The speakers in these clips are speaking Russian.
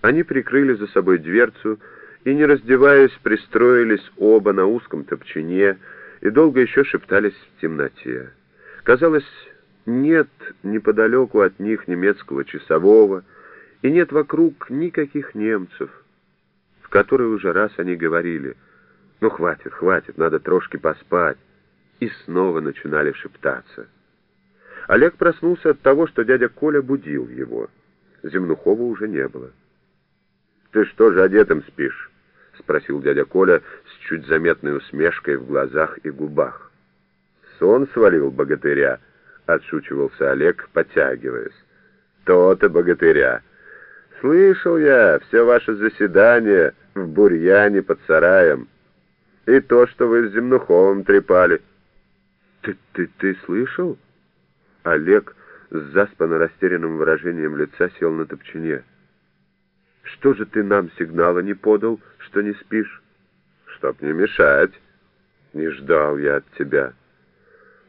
Они прикрыли за собой дверцу и, не раздеваясь, пристроились оба на узком топчине и долго еще шептались в темноте. Казалось, нет неподалеку от них немецкого часового, и нет вокруг никаких немцев, в который уже раз они говорили «Ну, хватит, хватит, надо трошки поспать», и снова начинали шептаться. Олег проснулся от того, что дядя Коля будил его. Земнухова уже не было. «Ты что же одетым спишь?» — спросил дядя Коля с чуть заметной усмешкой в глазах и губах. «Сон свалил богатыря», — отшучивался Олег, подтягиваясь. «То-то богатыря. Слышал я все ваше заседание в бурьяне под сараем. И то, что вы с Земнуховым трепали». «Ты, ты, ты слышал?» Олег с заспанно растерянным выражением лица сел на топчине. Что же ты нам сигнала не подал, что не спишь? Чтоб не мешать. Не ждал я от тебя.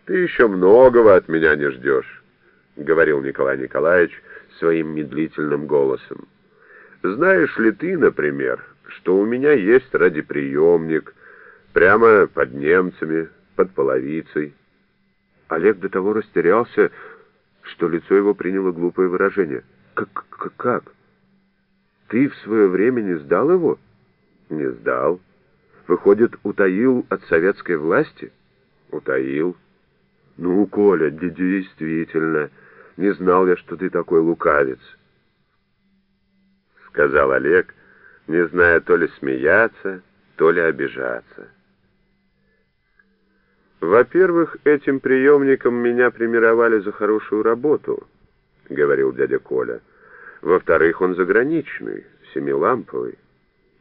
Ты еще многого от меня не ждешь, — говорил Николай Николаевич своим медлительным голосом. Знаешь ли ты, например, что у меня есть радиоприемник прямо под немцами, под половицей? Олег до того растерялся, что лицо его приняло глупое выражение. «Как? Как? Ты в свое время не сдал его? Не сдал. Выходит, утаил от советской власти? Утаил. Ну, Коля, действительно, не знал я, что ты такой лукавец. Сказал Олег, не зная то ли смеяться, то ли обижаться. Во-первых, этим приемником меня примировали за хорошую работу, говорил дядя Коля. Во-вторых, он заграничный, семиламповый.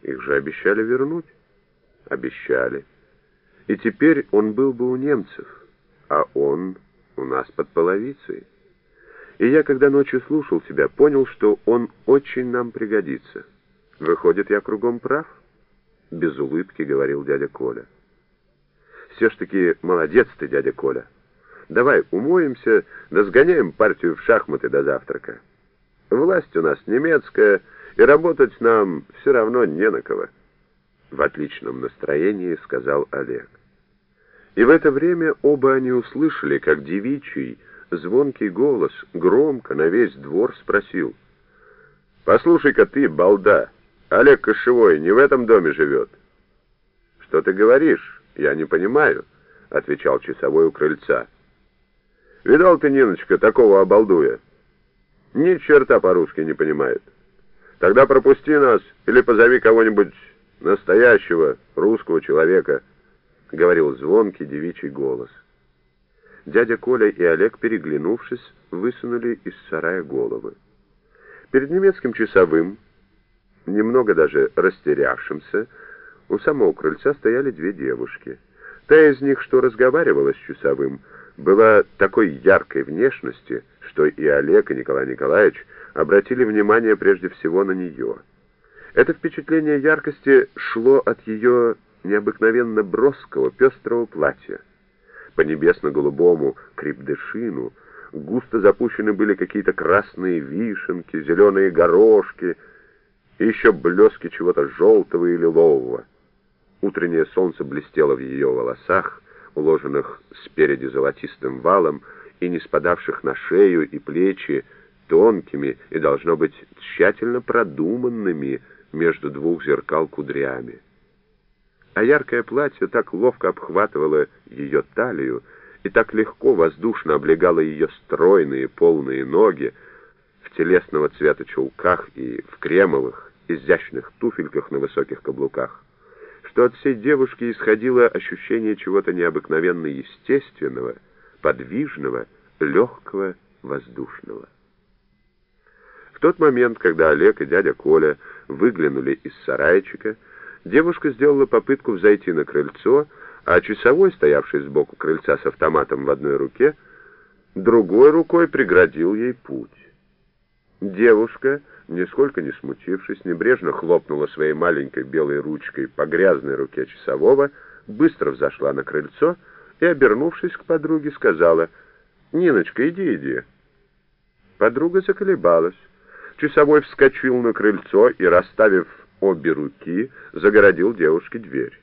Их же обещали вернуть. Обещали. И теперь он был бы у немцев, а он у нас под половицей. И я, когда ночью слушал тебя, понял, что он очень нам пригодится. Выходит, я кругом прав? Без улыбки говорил дядя Коля. Все ж таки молодец ты, дядя Коля. Давай умоемся, да сгоняем партию в шахматы до завтрака. Власть у нас немецкая, и работать нам все равно не на кого. В отличном настроении сказал Олег. И в это время оба они услышали, как девичий, звонкий голос громко на весь двор спросил. «Послушай-ка ты, балда, Олег Кошевой не в этом доме живет?» «Что ты говоришь? Я не понимаю», — отвечал часовой у крыльца. «Видал ты, Ниночка, такого обалдуя?» Ни черта по-русски не понимает. Тогда пропусти нас или позови кого-нибудь настоящего русского человека, — говорил звонкий девичий голос. Дядя Коля и Олег, переглянувшись, высунули из сарая головы. Перед немецким часовым, немного даже растерявшимся, у самого крыльца стояли две девушки. Та из них, что разговаривала с часовым, была такой яркой внешности, что и Олег, и Николай Николаевич обратили внимание прежде всего на нее. Это впечатление яркости шло от ее необыкновенно броского, пестрого платья. По небесно-голубому крепдышину густо запущены были какие-то красные вишенки, зеленые горошки и еще блески чего-то желтого и лилового. Утреннее солнце блестело в ее волосах, уложенных спереди золотистым валом и не спадавших на шею и плечи тонкими и, должно быть, тщательно продуманными между двух зеркал кудрями. А яркое платье так ловко обхватывало ее талию и так легко воздушно облегало ее стройные полные ноги в телесного цвета чулках и в кремовых, изящных туфельках на высоких каблуках что от всей девушки исходило ощущение чего-то необыкновенно естественного, подвижного, легкого, воздушного. В тот момент, когда Олег и дядя Коля выглянули из сарайчика, девушка сделала попытку взойти на крыльцо, а часовой, стоявший сбоку крыльца с автоматом в одной руке, другой рукой преградил ей путь. Девушка нисколько не смутившись, небрежно хлопнула своей маленькой белой ручкой по грязной руке часового, быстро взошла на крыльцо и, обернувшись к подруге, сказала «Ниночка, иди, иди». Подруга заколебалась. Часовой вскочил на крыльцо и, расставив обе руки, загородил девушке дверь.